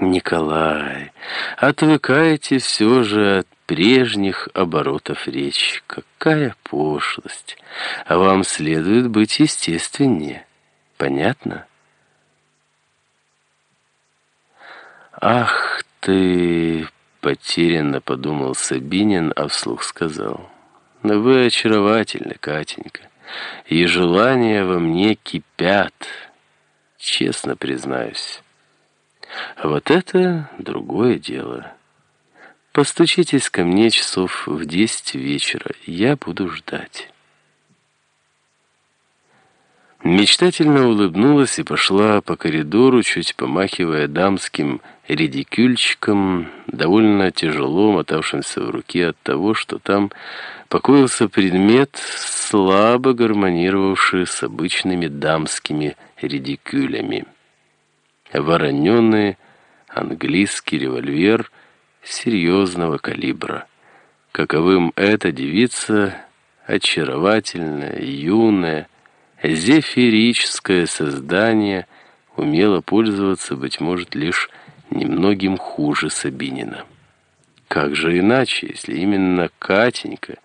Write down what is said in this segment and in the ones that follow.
Николай, отвыкайте все же от прежних оборотов речи. Какая пошлость! А вам следует быть естественнее. Понятно? Ах ты, потерянно подумал Сабинин, а вслух сказал. Вы очаровательны, Катенька, и желания во мне кипят, честно признаюсь. А вот это другое дело. Постучитесь ко мне часов в десять вечера, я буду ждать». Мечтательно улыбнулась и пошла по коридору, чуть помахивая дамским редикюльчиком, довольно тяжело мотавшимся в руке от того, что там покоился предмет, слабо гармонировавший с обычными дамскими редикюлями вороненный английский револьвер серьезного калибра. Каковым эта девица, очаровательное, юное, зефирическое создание, умела пользоваться, быть может, лишь немногим хуже Сабинина. Как же иначе, если именно Катенька,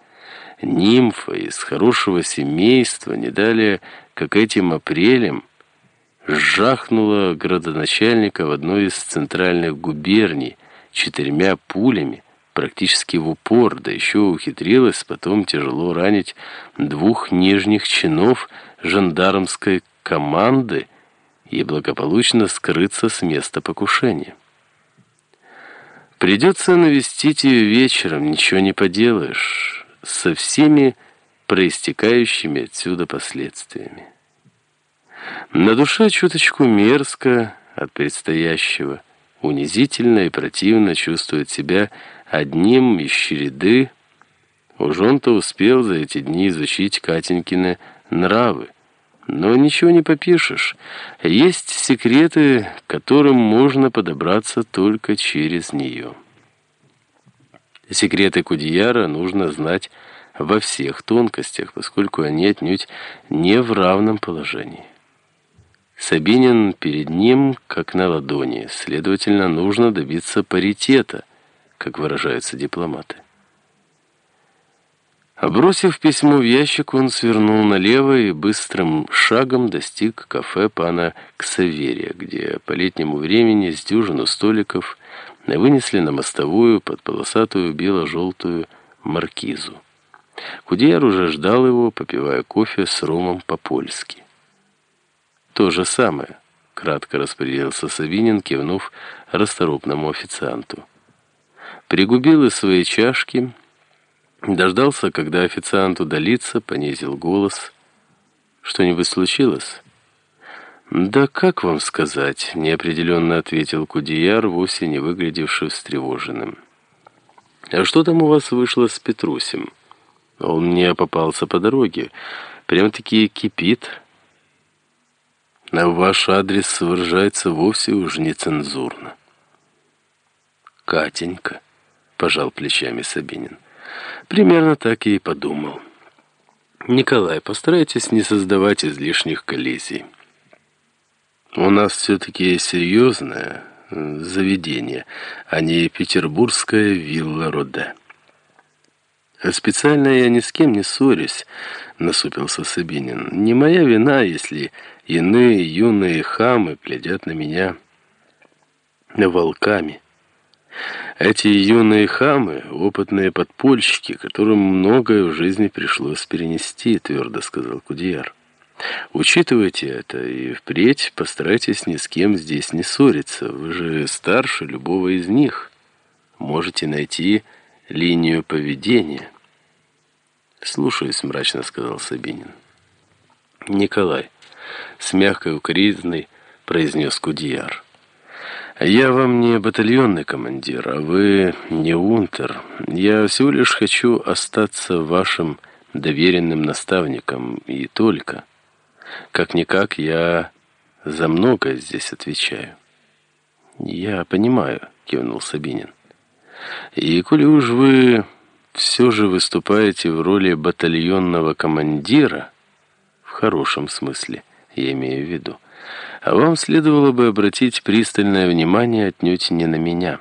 нимфа из хорошего семейства, не далее, как этим апрелем, жахнула градоначальника в одной из центральных губерний четырьмя пулями, практически в упор, да еще ухитрилась потом тяжело ранить двух нижних чинов жандармской команды и благополучно скрыться с места покушения. Придется навестить ее вечером, ничего не поделаешь, со всеми проистекающими отсюда последствиями. На душе чуточку мерзко от предстоящего. Унизительно и противно чувствует себя одним из череды. Уж он-то успел за эти дни изучить Катенькины нравы. Но ничего не попишешь. Есть секреты, к которым можно подобраться только через нее. Секреты Кудияра нужно знать во всех тонкостях, поскольку они отнюдь не в равном положении. Сабинин перед ним как на ладони, следовательно, нужно добиться паритета, как выражаются дипломаты. Бросив письмо в ящик, он свернул налево и быстрым шагом достиг кафе пана Ксаверия, где по летнему времени с дюжину столиков вынесли на мостовую под полосатую бело-желтую маркизу. Кудеяр уже ждал его, попивая кофе с ромом по-польски. «То же самое», — кратко распорядился Савинин, кивнув расторопному официанту. Пригубил из своей чашки, дождался, когда официант удалится, понизил голос. «Что-нибудь случилось?» «Да как вам сказать?» — неопределенно ответил Кудияр, вовсе не выглядевший встревоженным. «А что там у вас вышло с Петрусем?» «Он мне попался по дороге. Прям-таки кипит». На ваш адрес выражается вовсе уж нецензурно. «Катенька», — пожал плечами Сабинин. «Примерно так и подумал. Николай, постарайтесь не создавать излишних коллизий. У нас все-таки серьезное заведение, а не петербургская вилла Роде». «Специально я ни с кем не ссорюсь», — насупился Сабинин. «Не моя вина, если иные юные хамы глядят на меня волками. Эти юные хамы — опытные подпольщики, которым многое в жизни пришлось перенести», — твердо сказал Кудияр. «Учитывайте это и впредь постарайтесь ни с кем здесь не ссориться. Вы же старше любого из них. Можете найти линию поведения». «Слушаюсь», — мрачно сказал Сабинин. «Николай», — с мягкой укоризной произнес Кудияр. «Я вам не батальонный командир, а вы не унтер. Я всего лишь хочу остаться вашим доверенным наставником, и только. Как-никак я за многое здесь отвечаю». «Я понимаю», — кивнул Сабинин. «И коли уж вы все же выступаете в роли батальонного командира, в хорошем смысле, я имею в виду, А вам следовало бы обратить пристальное внимание отнюдь не на меня».